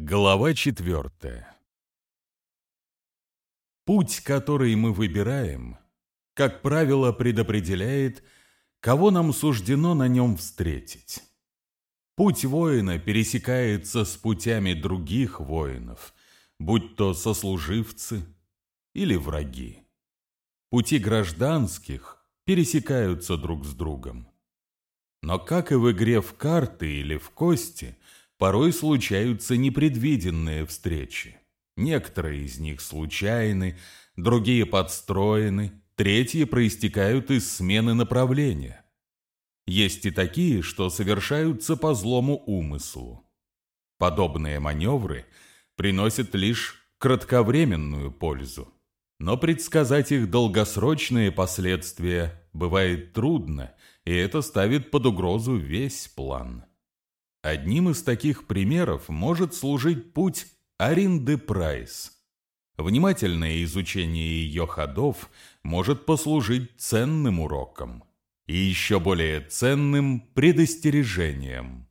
Глава четвертая. Путь, который мы выбираем, как правило, предопределяет, кого нам суждено на нем встретить. Путь воина пересекается с путями других воинов, будь то сослуживцы или враги. Пути гражданских пересекаются друг с другом. Но как и в игре в карты или в кости – порой случаются непредвиденные встречи. Некоторые из них случайны, другие подстроены, третьи проистекают из смены направления. Есть и такие, что совершаются по злому умыслу. Подобные маневры приносят лишь кратковременную пользу, но предсказать их долгосрочные последствия бывает трудно, и это ставит под угрозу весь план. Одним из таких примеров может служить путь Аринды Прайс. Внимательное изучение ее ходов может послужить ценным уроком и еще более ценным предостережением.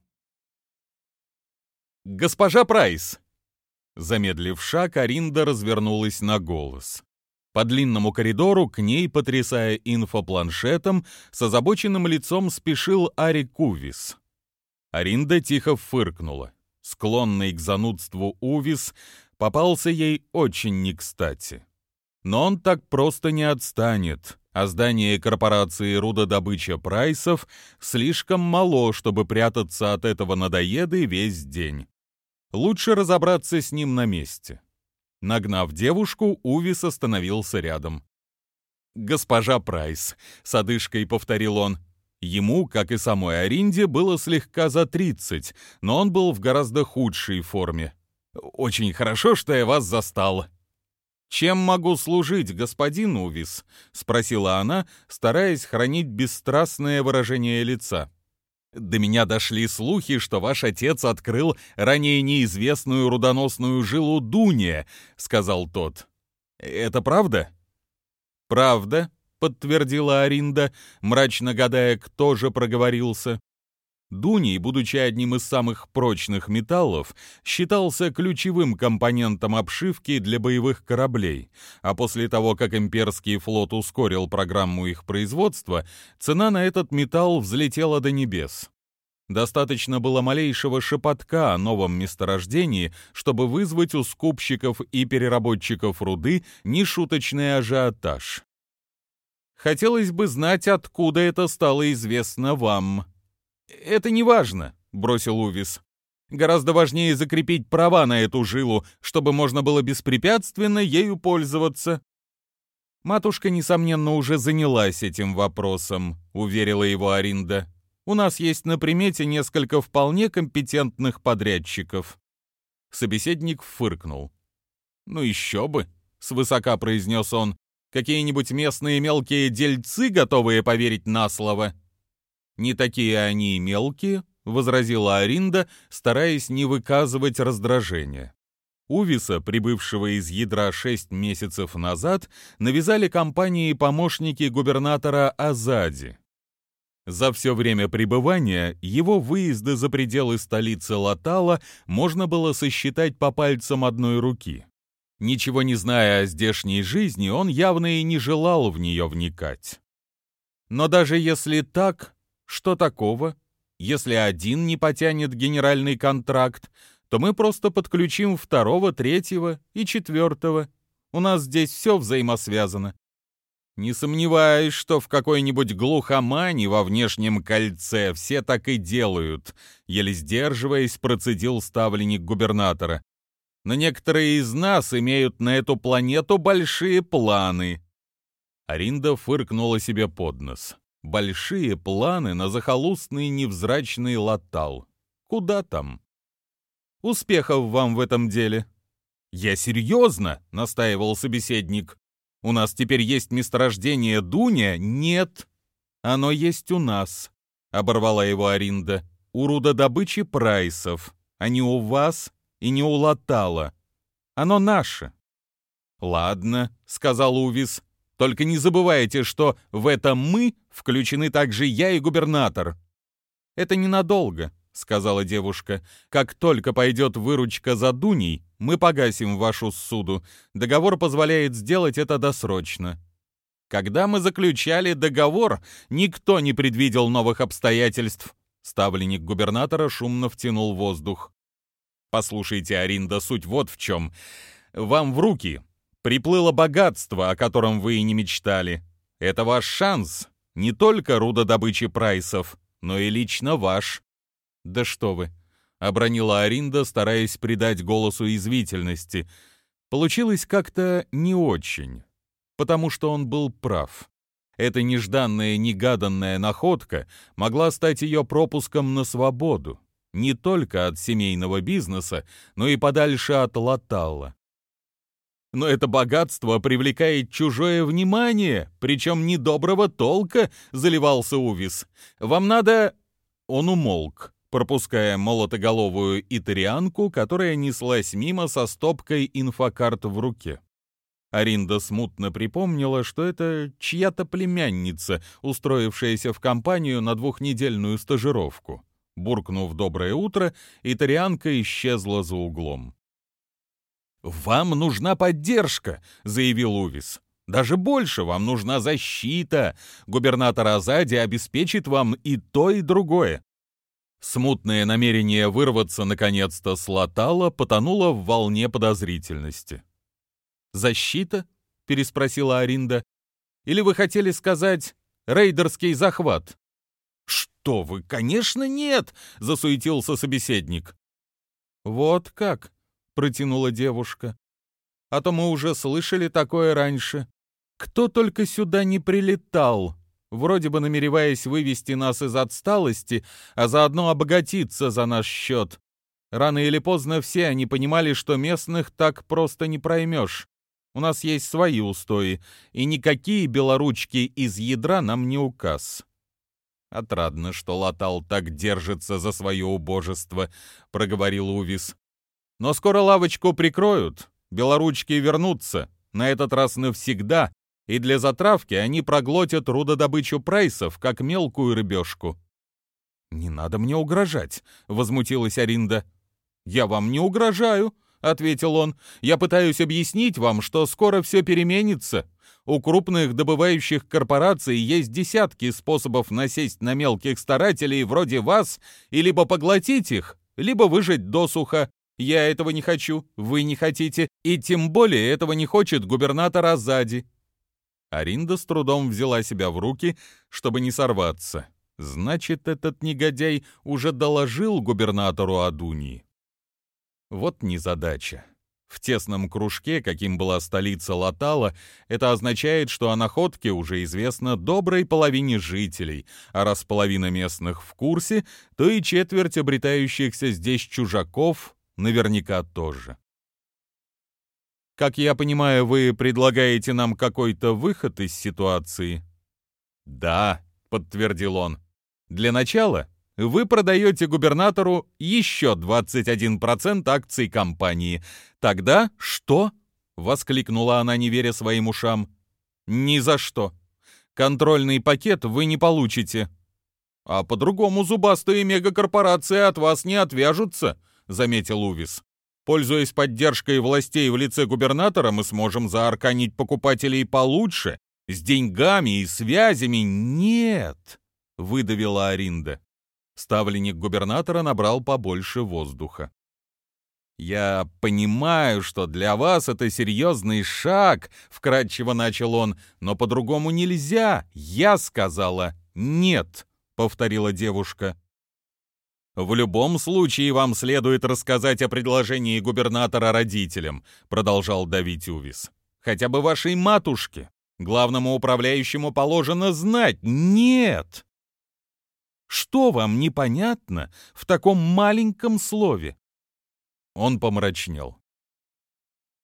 «Госпожа Прайс!» Замедлив шаг, Аринда развернулась на голос. По длинному коридору к ней, потрясая инфопланшетом, с озабоченным лицом спешил Ари Кувис. Аринда тихо фыркнула. Склонный к занудству Увис попался ей очень не кстати. Но он так просто не отстанет, а здание корпорации рудодобыча Прайсов слишком мало, чтобы прятаться от этого надоеды весь день. Лучше разобраться с ним на месте. Нагнав девушку, Увис остановился рядом. «Госпожа Прайс», — с одышкой повторил он, Ему, как и самой Аринде, было слегка за 30, но он был в гораздо худшей форме. «Очень хорошо, что я вас застал». «Чем могу служить, господин Увис?» — спросила она, стараясь хранить бесстрастное выражение лица. «До меня дошли слухи, что ваш отец открыл ранее неизвестную рудоносную жилу Дуния», — сказал тот. «Это правда?» «Правда», — подтвердила Аринда, мрачно гадая, кто же проговорился. Дуний, будучи одним из самых прочных металлов, считался ключевым компонентом обшивки для боевых кораблей, а после того, как имперский флот ускорил программу их производства, цена на этот металл взлетела до небес. Достаточно было малейшего шепотка о новом месторождении, чтобы вызвать у скупщиков и переработчиков руды нешуточный ажиотаж. Хотелось бы знать, откуда это стало известно вам». «Это не важно», — бросил Увис. «Гораздо важнее закрепить права на эту жилу, чтобы можно было беспрепятственно ею пользоваться». «Матушка, несомненно, уже занялась этим вопросом», — уверила его Аринда. «У нас есть на примете несколько вполне компетентных подрядчиков». Собеседник фыркнул. «Ну еще бы», — свысока произнес он. Какие-нибудь местные мелкие дельцы, готовые поверить на слово?» «Не такие они мелкие», — возразила Аринда, стараясь не выказывать раздражения. Увиса, прибывшего из ядра шесть месяцев назад, навязали компании помощники губернатора Азади. За все время пребывания его выезды за пределы столицы Латала можно было сосчитать по пальцам одной руки. Ничего не зная о здешней жизни, он явно и не желал в нее вникать. Но даже если так, что такого? Если один не потянет генеральный контракт, то мы просто подключим второго, третьего и четвертого. У нас здесь все взаимосвязано. Не сомневаюсь, что в какой-нибудь глухомане во внешнем кольце все так и делают, еле сдерживаясь, процедил ставленник губернатора но некоторые из нас имеют на эту планету большие планы». Аринда фыркнула себе под нос. «Большие планы на захолустный невзрачный латал. Куда там?» «Успехов вам в этом деле!» «Я серьезно!» — настаивал собеседник. «У нас теперь есть месторождение Дуня?» «Нет, оно есть у нас», — оборвала его Аринда. «У рудодобычи прайсов, а не у вас и не улатало. Оно наше». «Ладно», — сказал Увис, — «только не забывайте, что в это «мы» включены также я и губернатор». «Это ненадолго», — сказала девушка. «Как только пойдет выручка за Дуней, мы погасим вашу суду. Договор позволяет сделать это досрочно». Когда мы заключали договор, никто не предвидел новых обстоятельств. Ставленник губернатора шумно втянул воздух. Послушайте, Аринда, суть вот в чем. Вам в руки приплыло богатство, о котором вы и не мечтали. Это ваш шанс, не только руда добычи прайсов, но и лично ваш. Да что вы, обронила Аринда, стараясь придать голосу извительности. Получилось как-то не очень потому что он был прав. Эта нежданная, негаданная находка могла стать ее пропуском на свободу, не только от семейного бизнеса, но и подальше от Латалла. Но это богатство привлекает чужое внимание, причем недоброго толка, заливался Увис. Вам надо... Он умолк, пропуская молотоголовую итарианку, которая неслась мимо со стопкой инфокарт в руке. Аринда смутно припомнила, что это чья-то племянница, устроившаяся в компанию на двухнедельную стажировку. Буркнув «доброе утро», итарианка исчезла за углом. «Вам нужна поддержка», — заявил Увис. «Даже больше, вам нужна защита. Губернатор Азади обеспечит вам и то, и другое». Смутное намерение вырваться наконец-то с Латала потонуло в волне подозрительности. «Защита?» — переспросила Аринда. «Или вы хотели сказать рейдерский захват?» «Что вы, конечно, нет!» — засуетился собеседник. «Вот как?» — протянула девушка. «А то мы уже слышали такое раньше. Кто только сюда не прилетал, вроде бы намереваясь вывести нас из отсталости, а заодно обогатиться за наш счет. Рано или поздно все они понимали, что местных так просто не проймешь. У нас есть свои устои, и никакие белоручки из ядра нам не указ. Отрадно, что Латал так держится за свое убожество, проговорил Увис. Но скоро лавочку прикроют, белоручки вернутся, на этот раз навсегда, и для затравки они проглотят рудодобычу прайсов, как мелкую рыбешку. «Не надо мне угрожать», — возмутилась Аринда. «Я вам не угрожаю», — ответил он. «Я пытаюсь объяснить вам, что скоро все переменится. У крупных добывающих корпораций есть десятки способов насесть на мелких старателей вроде вас и либо поглотить их, либо выжить досуха. Я этого не хочу, вы не хотите, и тем более этого не хочет губернатор Азади». Аринда с трудом взяла себя в руки, чтобы не сорваться. Значит, этот негодяй уже доложил губернатору Адунии. Вот незадача. В тесном кружке, каким была столица Латала, это означает, что о находке уже известно доброй половине жителей, а раз половина местных в курсе, то и четверть обретающихся здесь чужаков наверняка тоже. Как я понимаю, вы предлагаете нам какой-то выход из ситуации? Да, подтвердил он. Для начала вы продаете губернатору еще 21% акций компании. Тогда что? Воскликнула она, не веря своим ушам. Ни за что. Контрольный пакет вы не получите. А по-другому зубастые мегакорпорации от вас не отвяжутся, заметил Увис. Пользуясь поддержкой властей в лице губернатора, мы сможем заарканить покупателей получше, с деньгами и связями. Нет, выдавила Аринда. Ставленник губернатора набрал побольше воздуха. «Я понимаю, что для вас это серьезный шаг», — вкратчиво начал он, «но по-другому нельзя. Я сказала нет», — повторила девушка. «В любом случае вам следует рассказать о предложении губернатора родителям», — продолжал давить Увис. «Хотя бы вашей матушке. Главному управляющему положено знать. Нет!» Что вам непонятно в таком маленьком слове?» Он помрачнел.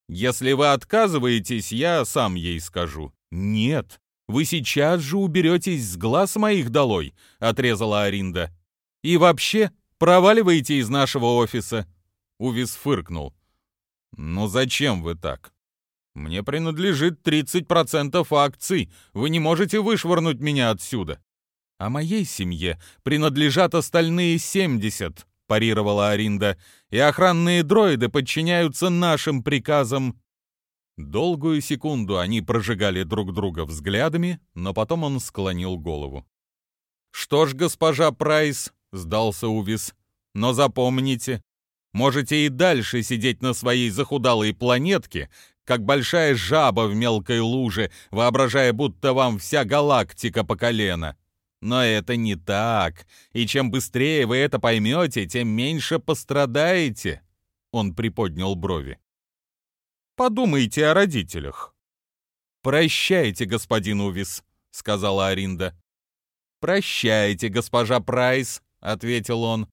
«Если вы отказываетесь, я сам ей скажу». «Нет, вы сейчас же уберетесь с глаз моих долой», — отрезала Аринда. «И вообще, проваливайте из нашего офиса». Увис фыркнул. «Ну зачем вы так? Мне принадлежит 30% акций. Вы не можете вышвырнуть меня отсюда. «А моей семье принадлежат остальные семьдесят», — парировала Аринда, «и охранные дроиды подчиняются нашим приказам». Долгую секунду они прожигали друг друга взглядами, но потом он склонил голову. «Что ж, госпожа Прайс», — сдался Увис, — «но запомните, можете и дальше сидеть на своей захудалой планетке, как большая жаба в мелкой луже, воображая, будто вам вся галактика по колено. Но это не так, и чем быстрее вы это поймете, тем меньше пострадаете. Он приподнял брови. Подумайте о родителях. Прощайте, господин Увис, сказала Аринда. Прощайте, госпожа Прайс, ответил он.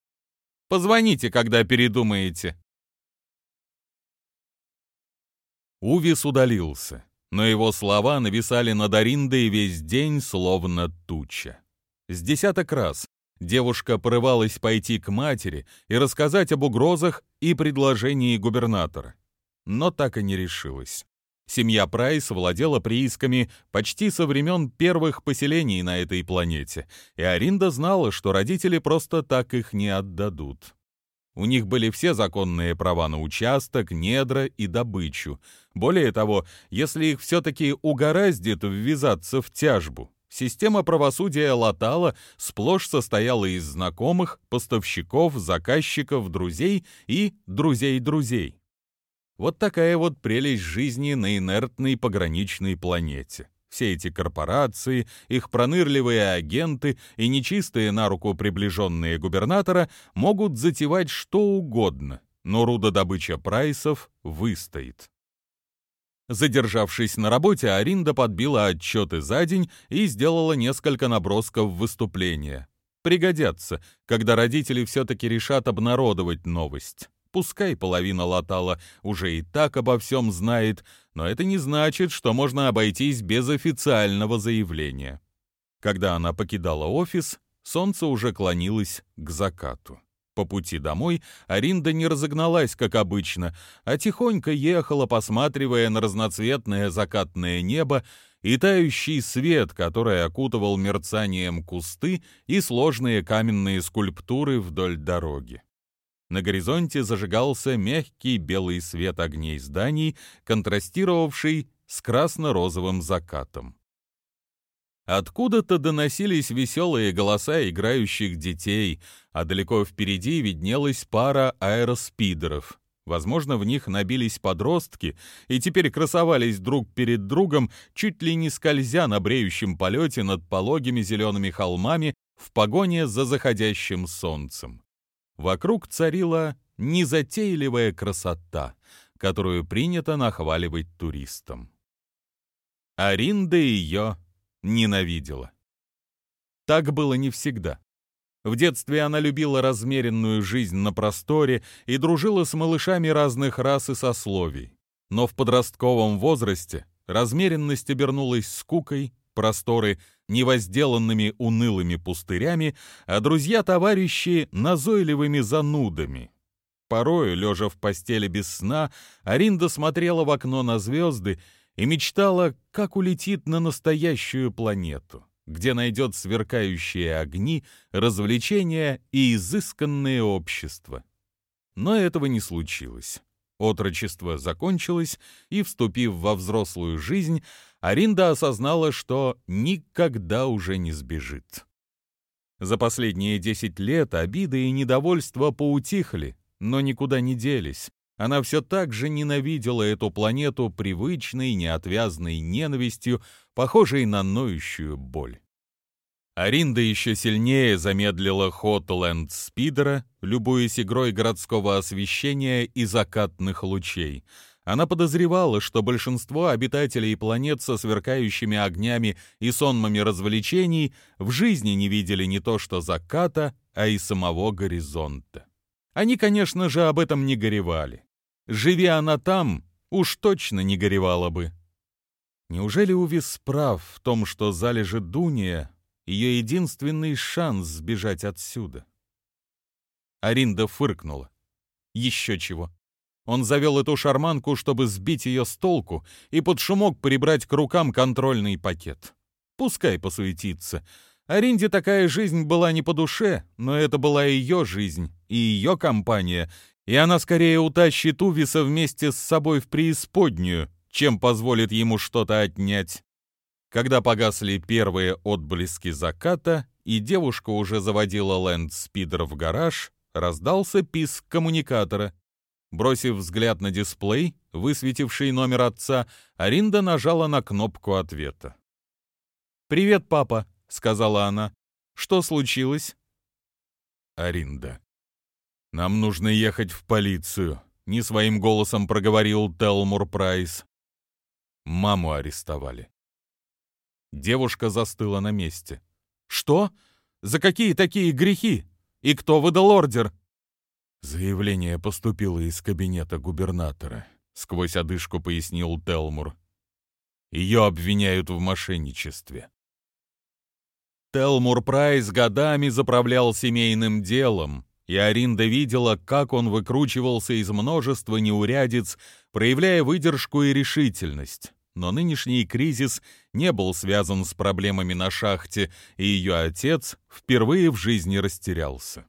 Позвоните, когда передумаете. Увис удалился, но его слова нависали над Ариндой весь день, словно туча. С десяток раз девушка порывалась пойти к матери и рассказать об угрозах и предложении губернатора, но так и не решилась. Семья Прайс владела приисками почти со времен первых поселений на этой планете, и Аринда знала, что родители просто так их не отдадут. У них были все законные права на участок, недра и добычу. Более того, если их все-таки угораздит ввязаться в тяжбу, Система правосудия Латала сплошь состояла из знакомых, поставщиков, заказчиков, друзей и друзей-друзей. Вот такая вот прелесть жизни на инертной пограничной планете. Все эти корпорации, их пронырливые агенты и нечистые на руку приближенные губернатора могут затевать что угодно, но рудодобыча прайсов выстоит. Задержавшись на работе, Аринда подбила отчеты за день и сделала несколько набросков выступления. Пригодятся, когда родители все-таки решат обнародовать новость. Пускай половина Латала уже и так обо всем знает, но это не значит, что можно обойтись без официального заявления. Когда она покидала офис, солнце уже клонилось к закату. По пути домой Аринда не разогналась, как обычно, а тихонько ехала, посматривая на разноцветное закатное небо и тающий свет, который окутывал мерцанием кусты и сложные каменные скульптуры вдоль дороги. На горизонте зажигался мягкий белый свет огней зданий, контрастировавший с красно-розовым закатом. Откуда-то доносились веселые голоса играющих детей, а далеко впереди виднелась пара аэроспидеров. Возможно, в них набились подростки и теперь красовались друг перед другом, чуть ли не скользя на бреющем полете над пологими зелеными холмами в погоне за заходящим солнцем. Вокруг царила незатейливая красота, которую принято нахваливать туристам. Аринда ее ненавидела. Так было не всегда. В детстве она любила размеренную жизнь на просторе и дружила с малышами разных рас и сословий. Но в подростковом возрасте размеренность обернулась скукой, просторы невозделанными унылыми пустырями, а друзья-товарищи — назойливыми занудами. Порою, лежа в постели без сна, Аринда смотрела в окно на звезды и мечтала, как улетит на настоящую планету, где найдет сверкающие огни, развлечения и изысканное общество. Но этого не случилось. Отрочество закончилось, и, вступив во взрослую жизнь, Аринда осознала, что никогда уже не сбежит. За последние десять лет обиды и недовольство поутихли, но никуда не делись, она все так же ненавидела эту планету привычной, неотвязной ненавистью, похожей на ноющую боль. Аринда еще сильнее замедлила ход Лэнд-спидера, любуясь игрой городского освещения и закатных лучей. Она подозревала, что большинство обитателей планет со сверкающими огнями и сонмами развлечений в жизни не видели не то что заката, а и самого горизонта. Они, конечно же, об этом не горевали. Живи она там, уж точно не горевала бы. Неужели Увис прав в том, что залежи Дуния — ее единственный шанс сбежать отсюда? Аринда фыркнула. Еще чего. Он завел эту шарманку, чтобы сбить ее с толку и под шумок прибрать к рукам контрольный пакет. Пускай посуетится. Аринде такая жизнь была не по душе, но это была ее жизнь и ее компания, и она скорее утащит Увиса вместе с собой в преисподнюю, чем позволит ему что-то отнять. Когда погасли первые отблески заката, и девушка уже заводила лэнд-спидер в гараж, раздался писк коммуникатора. Бросив взгляд на дисплей, высветивший номер отца, Аринда нажала на кнопку ответа. «Привет, папа», — сказала она. «Что случилось?» «Аринда, нам нужно ехать в полицию», — не своим голосом проговорил Телмур Прайс. Маму арестовали. Девушка застыла на месте. «Что? За какие такие грехи? И кто выдал ордер?» Заявление поступило из кабинета губернатора, сквозь одышку пояснил Телмур. Ее обвиняют в мошенничестве. Телмур Прайс годами заправлял семейным делом, и Аринда видела, как он выкручивался из множества неурядиц, проявляя выдержку и решительность. Но нынешний кризис не был связан с проблемами на шахте, и ее отец впервые в жизни растерялся.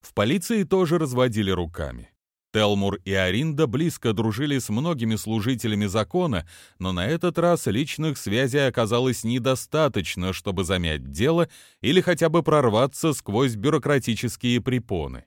В полиции тоже разводили руками. Телмур и Аринда близко дружили с многими служителями закона, но на этот раз личных связей оказалось недостаточно, чтобы замять дело или хотя бы прорваться сквозь бюрократические препоны.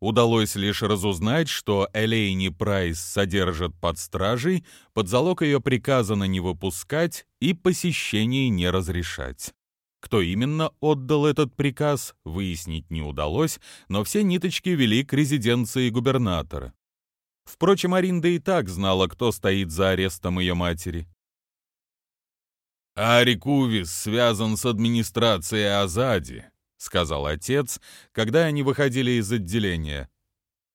Удалось лишь разузнать, что Элейни Прайс содержат под стражей, под залог ее приказано не выпускать и посещений не разрешать. Кто именно отдал этот приказ, выяснить не удалось, но все ниточки вели к резиденции губернатора. Впрочем, Аринда и так знала, кто стоит за арестом ее матери. «Арик Увис связан с администрацией Азади», — сказал отец, когда они выходили из отделения.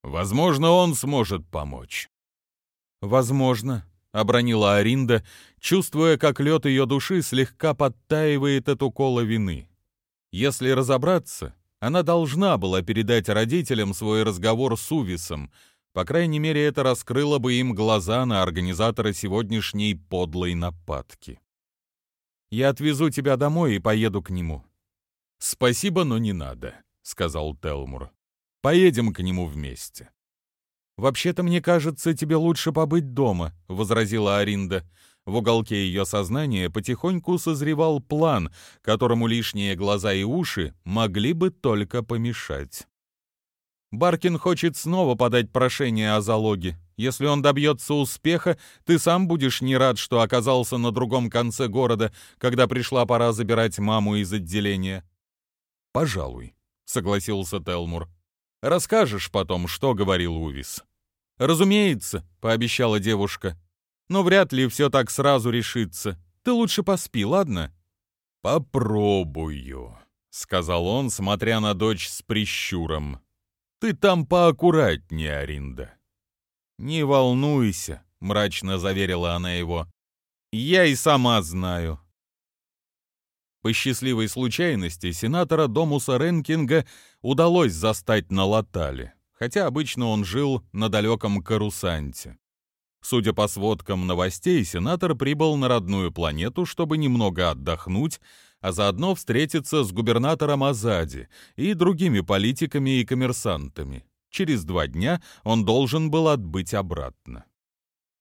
«Возможно, он сможет помочь». «Возможно», обронила Аринда, чувствуя, как лед ее души слегка подтаивает от укола вины. Если разобраться, она должна была передать родителям свой разговор с Увисом, по крайней мере, это раскрыло бы им глаза на организатора сегодняшней подлой нападки. «Я отвезу тебя домой и поеду к нему». «Спасибо, но не надо», — сказал Телмур. «Поедем к нему вместе». «Вообще-то, мне кажется, тебе лучше побыть дома», — возразила Аринда. В уголке ее сознания потихоньку созревал план, которому лишние глаза и уши могли бы только помешать. Баркин хочет снова подать прошение о залоге. Если он добьется успеха, ты сам будешь не рад, что оказался на другом конце города, когда пришла пора забирать маму из отделения. «Пожалуй», — согласился Телмур. Расскажешь потом, что говорил Увис». «Разумеется», — пообещала девушка. «Но вряд ли все так сразу решится. Ты лучше поспи, ладно?» «Попробую», — сказал он, смотря на дочь с прищуром. «Ты там поаккуратнее, Аринда». «Не волнуйся», — мрачно заверила она его. «Я и сама знаю». По счастливой случайности сенатора Домуса Ренкинга удалось застать на Латале, хотя обычно он жил на далеком Карусанте. Судя по сводкам новостей, сенатор прибыл на родную планету, чтобы немного отдохнуть, а заодно встретиться с губернатором Азади и другими политиками и коммерсантами. Через два дня он должен был отбыть обратно.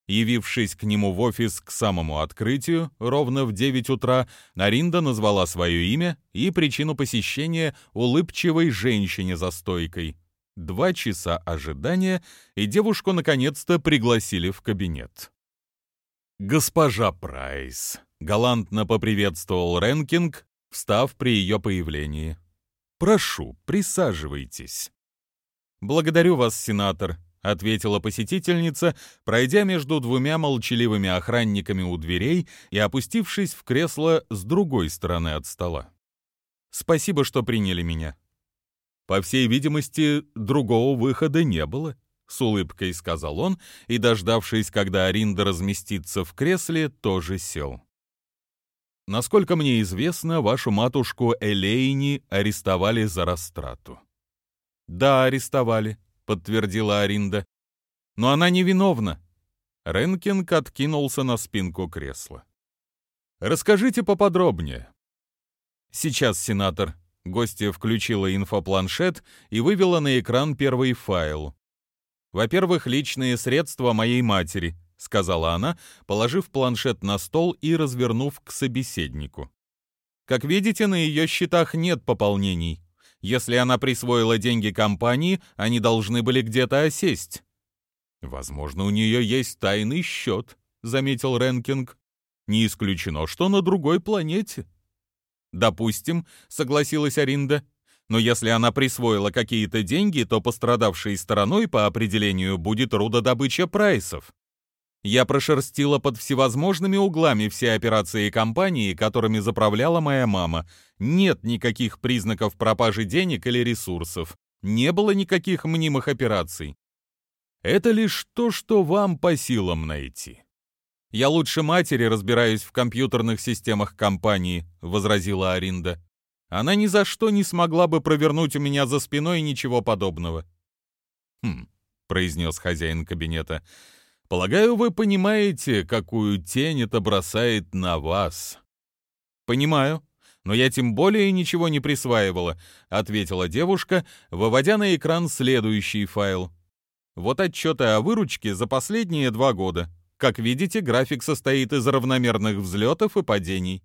Явившись к нему в офис к самому открытию, ровно в 9 утра, Наринда назвала свое имя и причину посещения улыбчивой женщине за стойкой. Два часа ожидания, и девушку наконец-то пригласили в кабинет. «Госпожа Прайс», — галантно поприветствовал Ренкинг, встав при ее появлении. «Прошу, присаживайтесь». «Благодарю вас, сенатор», ответила посетительница, пройдя между двумя молчаливыми охранниками у дверей и опустившись в кресло с другой стороны от стола. Спасибо, что приняли меня. По всей видимости, другого выхода не было, с улыбкой сказал он и, дождавшись, когда Аринда разместится в кресле, тоже сел. Насколько мне известно, вашу матушку Элейни арестовали за растрату. Да, арестовали, — подтвердила Аринда. «Но она невиновна». Ренкинг откинулся на спинку кресла. «Расскажите поподробнее». «Сейчас, сенатор». Гостья включила инфопланшет и вывела на экран первый файл. «Во-первых, личные средства моей матери», — сказала она, положив планшет на стол и развернув к собеседнику. «Как видите, на ее счетах нет пополнений. Если она присвоила деньги компании, они должны были где-то осесть». «Возможно, у нее есть тайный счет», — заметил Ренкинг. «Не исключено, что на другой планете». «Допустим», — согласилась Аринда. «Но если она присвоила какие-то деньги, то пострадавшей стороной по определению будет рудодобыча прайсов. Я прошерстила под всевозможными углами все операции компании, которыми заправляла моя мама. Нет никаких признаков пропажи денег или ресурсов. Не было никаких мнимых операций. Это лишь то, что вам по силам найти. «Я лучше матери разбираюсь в компьютерных системах компании», — возразила Аринда. «Она ни за что не смогла бы провернуть у меня за спиной ничего подобного». «Хм», — произнес хозяин кабинета, — «полагаю, вы понимаете, какую тень это бросает на вас». «Понимаю», но я тем более ничего не присваивала», — ответила девушка, выводя на экран следующий файл. «Вот отчеты о выручке за последние два года. Как видите, график состоит из равномерных взлетов и падений.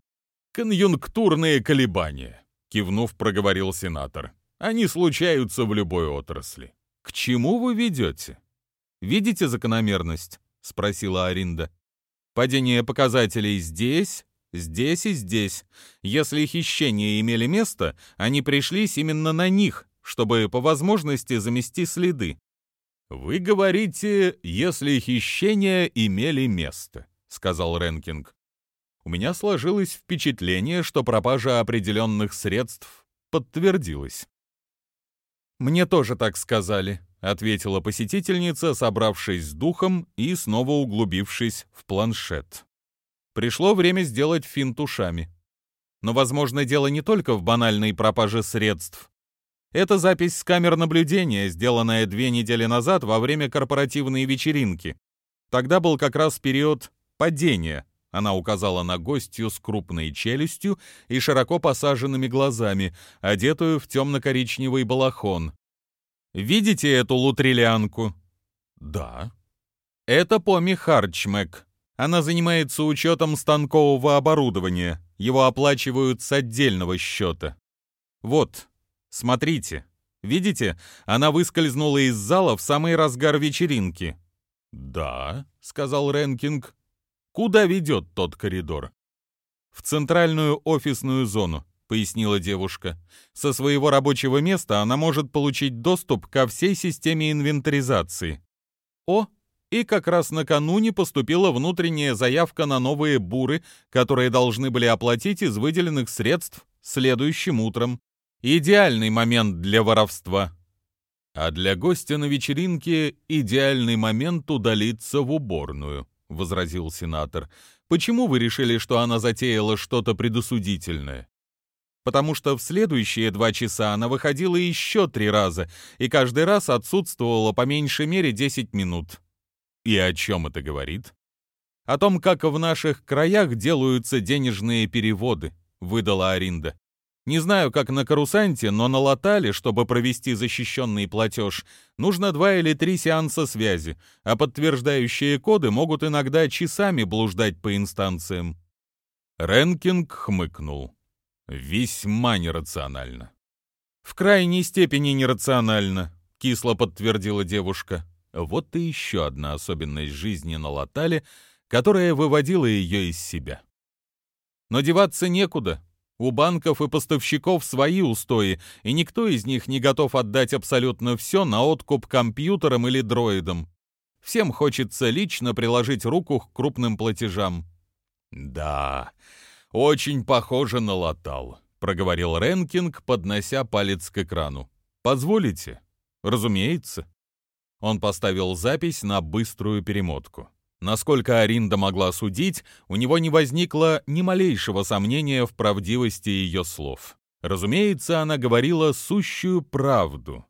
«Конъюнктурные колебания», — кивнув, проговорил сенатор. «Они случаются в любой отрасли. К чему вы ведете?» «Видите закономерность?» — спросила Аринда. «Падение показателей здесь, здесь и здесь. Если хищения имели место, они пришлись именно на них, чтобы по возможности замести следы. «Вы говорите, если хищения имели место», — сказал Ренкинг. «У меня сложилось впечатление, что пропажа определенных средств подтвердилась». «Мне тоже так сказали», — ответила посетительница, собравшись с духом и снова углубившись в планшет. Пришло время сделать финт ушами. Но, возможно, дело не только в банальной пропаже средств. Это запись с камер наблюдения, сделанная две недели назад во время корпоративной вечеринки. Тогда был как раз период падения. Она указала на гостью с крупной челюстью и широко посаженными глазами, одетую в темно-коричневый балахон. «Видите эту лутрилянку?» «Да». «Это Поми Харчмек. Она занимается учетом станкового оборудования. Его оплачивают с отдельного счета. Вот, Смотрите, видите, она выскользнула из зала в самый разгар вечеринки. «Да», — сказал Ренкинг. «Куда ведет тот коридор?» «В центральную офисную зону», — пояснила девушка. «Со своего рабочего места она может получить доступ ко всей системе инвентаризации». «О, и как раз накануне поступила внутренняя заявка на новые буры, которые должны были оплатить из выделенных средств следующим утром. Идеальный момент для воровства. А для гостя на вечеринке идеальный момент удалиться в уборную, возразил сенатор. Почему вы решили, что она затеяла что-то предосудительное? Потому что в следующие два часа она выходила еще три раза, и каждый раз отсутствовала по меньшей мере 10 минут. И о чем это говорит? О том, как в наших краях делаются денежные переводы, выдала Аринда. Не знаю, как на Карусанте, но на Латале, чтобы провести защищенный платеж, нужно два или три сеанса связи, а подтверждающие коды могут иногда часами блуждать по инстанциям. Ренкинг хмыкнул. Весьма нерационально. В крайней степени нерационально, кисло подтвердила девушка. Вот и еще одна особенность жизни на Латале, которая выводила ее из себя. Но деваться некуда, у банков и поставщиков свои устои, и никто из них не готов отдать абсолютно все на откуп компьютерам или дроидам. Всем хочется лично приложить руку к крупным платежам. «Да, очень похоже на латал», — проговорил Ренкинг, поднося палец к экрану. «Позволите?» «Разумеется». Он поставил запись на быструю перемотку. Насколько Аринда могла судить, у него не возникло ни малейшего сомнения в правдивости ее слов. Разумеется, она говорила сущую правду.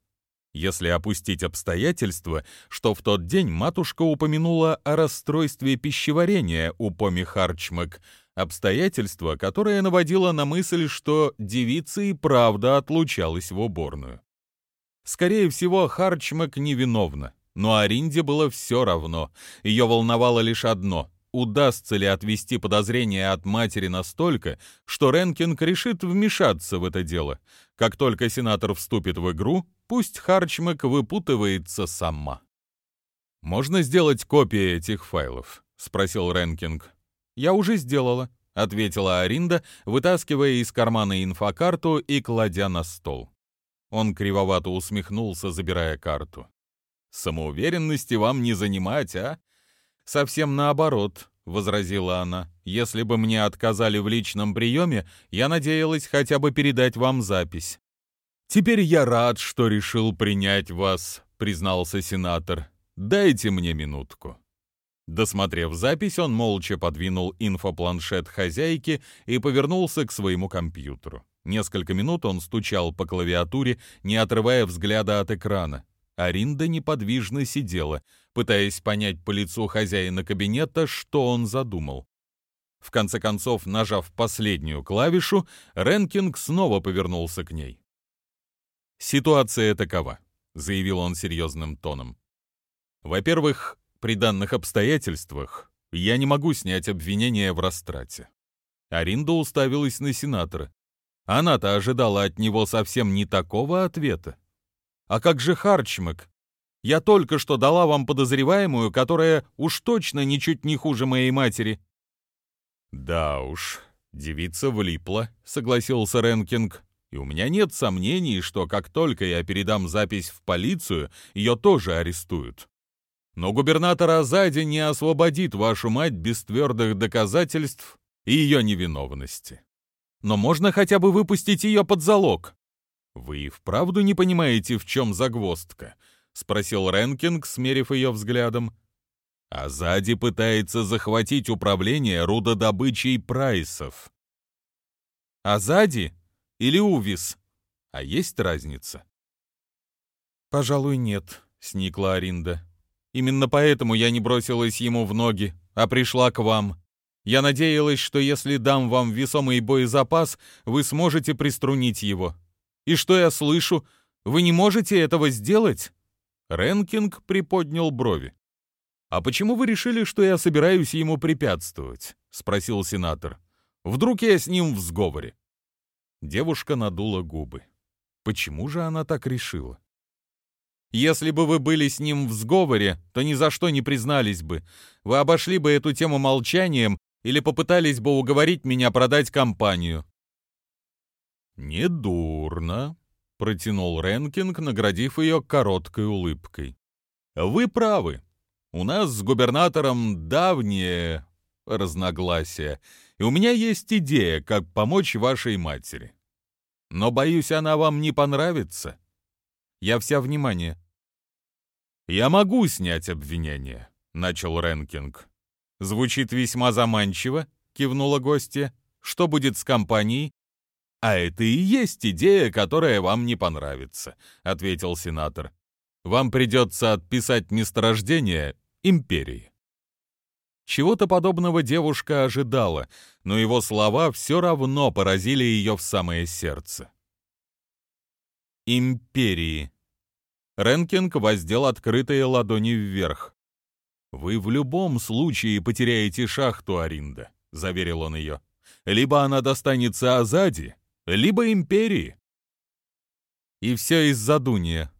Если опустить обстоятельства, что в тот день матушка упомянула о расстройстве пищеварения у Поми Харчмак, Обстоятельство, которое наводило на мысль, что девица и правда отлучалась в уборную. Скорее всего, Харчмак невиновна, но Аринде было все равно. Ее волновало лишь одно — удастся ли отвести подозрения от матери настолько, что Ренкинг решит вмешаться в это дело. Как только сенатор вступит в игру, пусть Харчмак выпутывается сама. «Можно сделать копии этих файлов?» — спросил Ренкинг. «Я уже сделала», — ответила Аринда, вытаскивая из кармана инфокарту и кладя на стол. Он кривовато усмехнулся, забирая карту. «Самоуверенности вам не занимать, а?» «Совсем наоборот», — возразила она. «Если бы мне отказали в личном приеме, я надеялась хотя бы передать вам запись». «Теперь я рад, что решил принять вас», — признался сенатор. «Дайте мне минутку». Досмотрев запись, он молча подвинул инфопланшет хозяйки и повернулся к своему компьютеру. Несколько минут он стучал по клавиатуре, не отрывая взгляда от экрана. Аринда неподвижно сидела, пытаясь понять по лицу хозяина кабинета, что он задумал. В конце концов, нажав последнюю клавишу, Ренкинг снова повернулся к ней. «Ситуация такова», — заявил он серьезным тоном. «Во-первых, при данных обстоятельствах я не могу снять обвинение в растрате». Аринда уставилась на сенатора. Она-то ожидала от него совсем не такого ответа. «А как же Харчмак? Я только что дала вам подозреваемую, которая уж точно ничуть не хуже моей матери». «Да уж, девица влипла», — согласился Ренкинг. «И у меня нет сомнений, что как только я передам запись в полицию, ее тоже арестуют. Но губернатор Азади не освободит вашу мать без твердых доказательств и ее невиновности. Но можно хотя бы выпустить ее под залог». «Вы и вправду не понимаете, в чем загвоздка?» — спросил Ренкинг, смерив ее взглядом. «А сзади пытается захватить управление рудодобычей прайсов». «А сзади или Увис? А есть разница?» «Пожалуй, нет», — сникла Аринда. «Именно поэтому я не бросилась ему в ноги, а пришла к вам. Я надеялась, что если дам вам весомый боезапас, вы сможете приструнить его. И что я слышу? Вы не можете этого сделать?» Ренкинг приподнял брови. «А почему вы решили, что я собираюсь ему препятствовать?» — спросил сенатор. «Вдруг я с ним в сговоре?» Девушка надула губы. Почему же она так решила? «Если бы вы были с ним в сговоре, то ни за что не признались бы. Вы обошли бы эту тему молчанием или попытались бы уговорить меня продать компанию». «Недурно», протянул Ренкинг, наградив ее короткой улыбкой. «Вы правы. У нас с губернатором давние разногласия, и у меня есть идея, как помочь вашей матери. Но, боюсь, она вам не понравится. Я вся внимание». «Я могу снять обвинение», — начал Ренкинг. «Звучит весьма заманчиво», — кивнула гостья. «Что будет с компанией?» «А это и есть идея, которая вам не понравится», — ответил сенатор. «Вам придется отписать месторождение империи». Чего-то подобного девушка ожидала, но его слова все равно поразили ее в самое сердце. «Империи». Ренкинг воздел открытые ладони вверх. «Вы в любом случае потеряете шахту, Аринда», — заверил он ее. «Либо она достанется Азади, либо империи. И все из-за Дуния.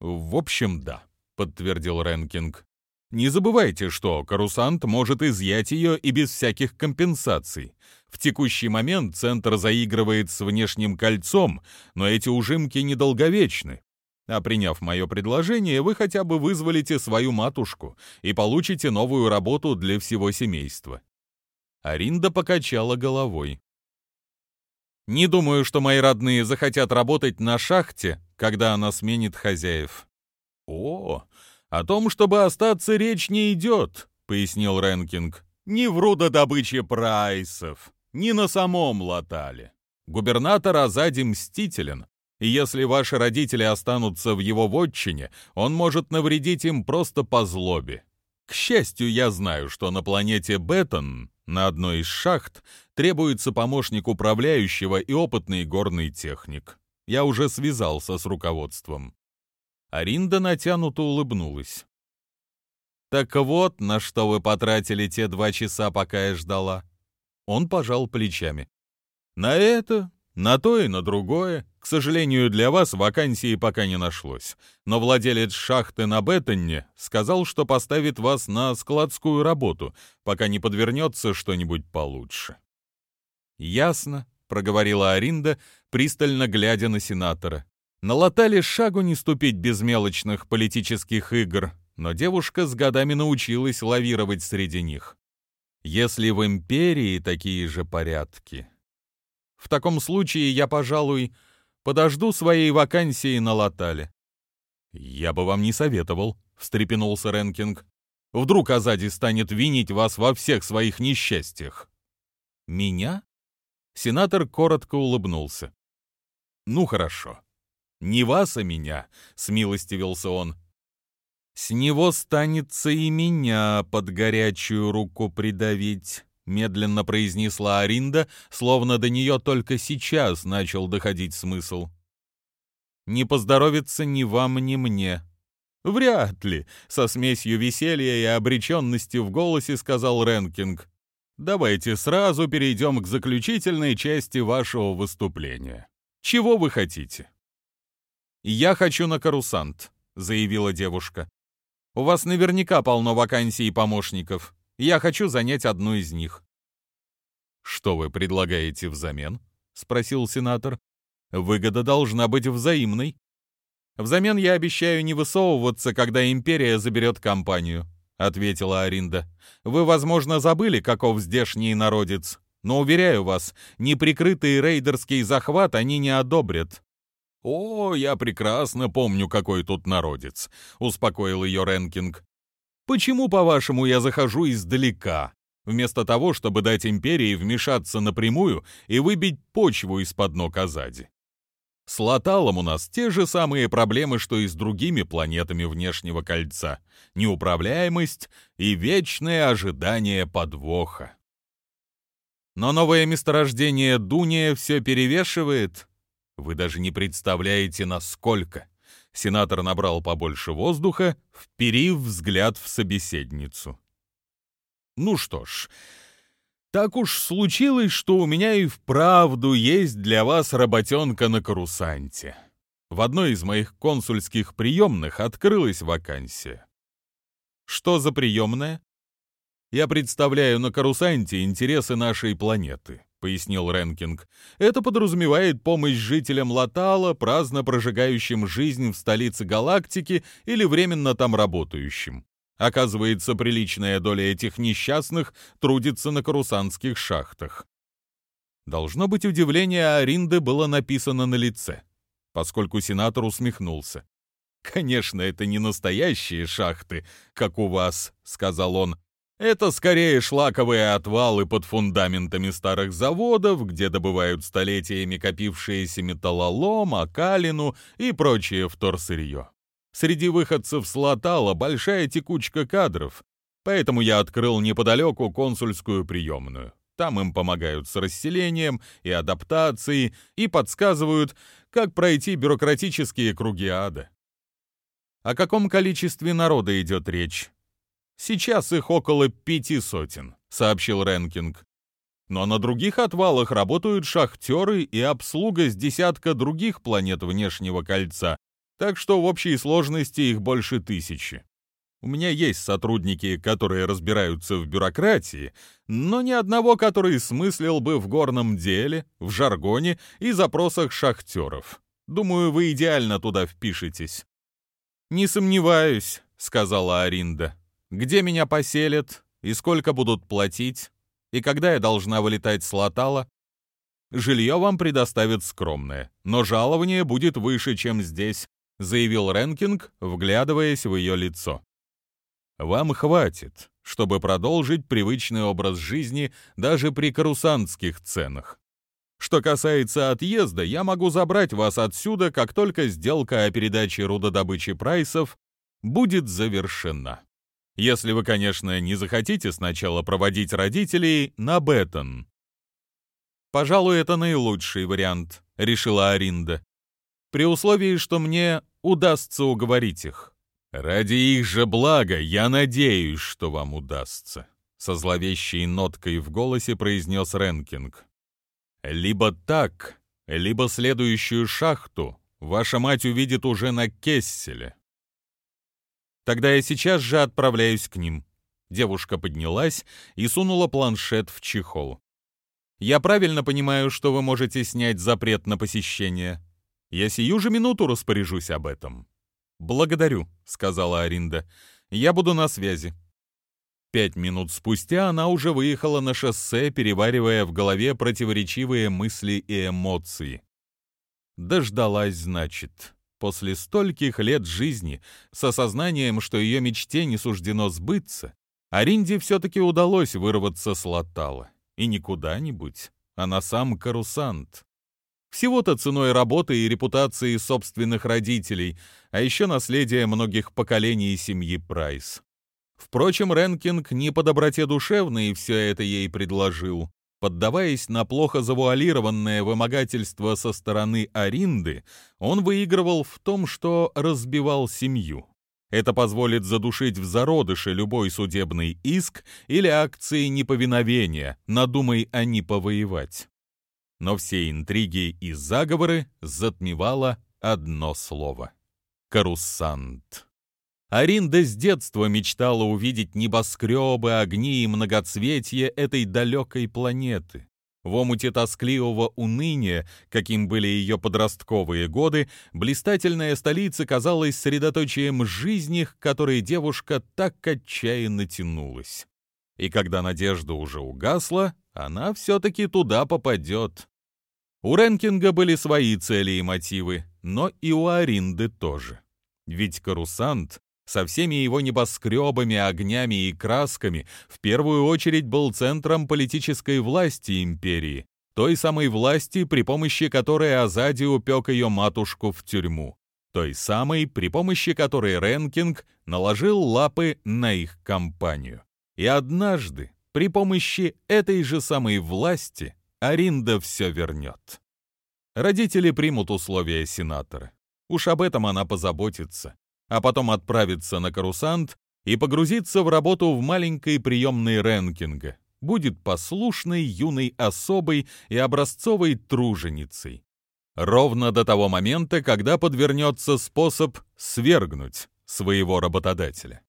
В общем, да, подтвердил Ренкинг. Не забывайте, что Карусант может изъять ее и без всяких компенсаций. В текущий момент центр заигрывает с внешним кольцом, но эти ужимки недолговечны. А приняв мое предложение, вы хотя бы вызволите свою матушку и получите новую работу для всего семейства. Аринда покачала головой. Не думаю, что мои родные захотят работать на шахте, когда она сменит хозяев. О, о том, чтобы остаться, речь не идет, пояснил Ренкинг. Ни в рудодобыче прайсов, ни на самом Латале. Губернатор Азади мстителен, и если ваши родители останутся в его вотчине, он может навредить им просто по злобе. К счастью, я знаю, что на планете Беттон На одной из шахт требуется помощник управляющего и опытный горный техник. Я уже связался с руководством. Аринда натянуто улыбнулась. «Так вот, на что вы потратили те два часа, пока я ждала?» Он пожал плечами. «На это, на то и на другое. К сожалению, для вас вакансии пока не нашлось. Но владелец шахты на Беттонне сказал, что поставит вас на складскую работу, пока не подвернется что-нибудь получше». «Ясно», — проговорила Аринда, пристально глядя на сенатора. Налатали шагу не ступить без мелочных политических игр, но девушка с годами научилась лавировать среди них. Если в империи такие же порядки... В таком случае я, пожалуй, подожду своей вакансии на Латале. «Я бы вам не советовал», — встрепенулся Ренкинг. «Вдруг Азади станет винить вас во всех своих несчастьях?» «Меня?» Сенатор коротко улыбнулся. «Ну хорошо. Не вас, а меня», — смилостивился он. «С него станется и меня под горячую руку придавить», — медленно произнесла Аринда, словно до нее только сейчас начал доходить смысл. «Не поздоровится ни вам, ни мне». «Вряд ли», — со смесью веселья и обреченности в голосе сказал Ренкинг. «Давайте сразу перейдем к заключительной части вашего выступления. Чего вы хотите?» «Я хочу на карусант», — заявила девушка. «У вас наверняка полно вакансий и помощников. Я хочу занять одну из них». «Что вы предлагаете взамен?» — спросил сенатор. «Выгода должна быть взаимной». «Взамен я обещаю не высовываться, когда империя заберет компанию», — ответила Аринда. «Вы, возможно, забыли, каков здешний народец, но, уверяю вас, неприкрытый рейдерский захват они не одобрят. «О, я прекрасно помню, какой тут народец», — успокоил ее Ренкинг. «Почему, по-вашему, я захожу издалека, вместо того, чтобы дать империи вмешаться напрямую и выбить почву из-под ног Азади? С Латалом у нас те же самые проблемы, что и с другими планетами внешнего кольца. Неуправляемость и вечное ожидание подвоха. Но новое месторождение Дуния все перевешивает, вы даже не представляете, насколько. Сенатор набрал побольше воздуха, вперив взгляд в собеседницу. Ну что ж, так уж случилось, что у меня и вправду есть для вас работенка на карусанте. В одной из моих консульских приемных открылась вакансия. Что за приемная? Я представляю на карусанте интересы нашей планеты пояснил Ренкинг. Это подразумевает помощь жителям Латала, праздно прожигающим жизнь в столице галактики или временно там работающим. Оказывается, приличная доля этих несчастных трудится на карусанских шахтах. Должно быть, удивление Аринды было написано на лице, поскольку сенатор усмехнулся. «Конечно, это не настоящие шахты, как у вас», — сказал он. Это скорее шлаковые отвалы под фундаментами старых заводов, где добывают столетиями копившиеся металлолом, окалину и прочее вторсырье. Среди выходцев с Латала большая текучка кадров, поэтому я открыл неподалеку консульскую приемную. Там им помогают с расселением и адаптацией и подсказывают, как пройти бюрократические круги ада. О каком количестве народа идет речь? Сейчас их около пяти сотен», — сообщил Ренкинг. «Но на других отвалах работают шахтеры и обслуга с десятка других планет внешнего кольца, так что в общей сложности их больше тысячи. У меня есть сотрудники, которые разбираются в бюрократии, но ни одного, который смыслил бы в горном деле, в жаргоне и запросах шахтеров. Думаю, вы идеально туда впишетесь». «Не сомневаюсь», — сказала Аринда где меня поселят и сколько будут платить, и когда я должна вылетать с Латала. Жилье вам предоставят скромное, но жалование будет выше, чем здесь, заявил Ренкинг, вглядываясь в ее лицо. Вам хватит, чтобы продолжить привычный образ жизни даже при карусанских ценах. Что касается отъезда, я могу забрать вас отсюда, как только сделка о передаче рудодобычи прайсов будет завершена. Если вы, конечно, не захотите сначала проводить родителей на Беттон. «Пожалуй, это наилучший вариант», — решила Аринда. «При условии, что мне удастся уговорить их». «Ради их же блага я надеюсь, что вам удастся», — со зловещей ноткой в голосе произнес Ренкинг. «Либо так, либо следующую шахту ваша мать увидит уже на Кесселе». Тогда я сейчас же отправляюсь к ним. Девушка поднялась и сунула планшет в чехол. Я правильно понимаю, что вы можете снять запрет на посещение? Я сию же минуту распоряжусь об этом. Благодарю, сказала Аринда. Я буду на связи. Пять минут спустя она уже выехала на шоссе, переваривая в голове противоречивые мысли и эмоции. Дождалась, значит после стольких лет жизни, с осознанием, что ее мечте не суждено сбыться, Аринде все-таки удалось вырваться с Латала. И не куда-нибудь, а на сам Карусант. Всего-то ценой работы и репутации собственных родителей, а еще наследия многих поколений семьи Прайс. Впрочем, Ренкинг не по доброте душевной все это ей предложил. Поддаваясь на плохо завуалированное вымогательство со стороны Аринды, он выигрывал в том, что разбивал семью. Это позволит задушить в зародыше любой судебный иск или акции неповиновения, надумай они повоевать. Но все интриги и заговоры затмевало одно слово — «карусант». Аринда с детства мечтала увидеть небоскребы, огни и многоцветие этой далекой планеты. В омуте тоскливого уныния, каким были ее подростковые годы, блистательная столица казалась средоточием жизни, к которой девушка так отчаянно тянулась. И когда надежда уже угасла, она все-таки туда попадет. У Ренкинга были свои цели и мотивы, но и у Аринды тоже. Ведь Карусант со всеми его небоскребами, огнями и красками, в первую очередь был центром политической власти империи, той самой власти, при помощи которой Азади упек ее матушку в тюрьму, той самой, при помощи которой Ренкинг наложил лапы на их компанию. И однажды, при помощи этой же самой власти, Аринда все вернет. Родители примут условия сенатора. Уж об этом она позаботится а потом отправиться на карусант и погрузиться в работу в маленькой приемной Ренкинга. Будет послушной юной особой и образцовой труженицей. Ровно до того момента, когда подвернется способ свергнуть своего работодателя.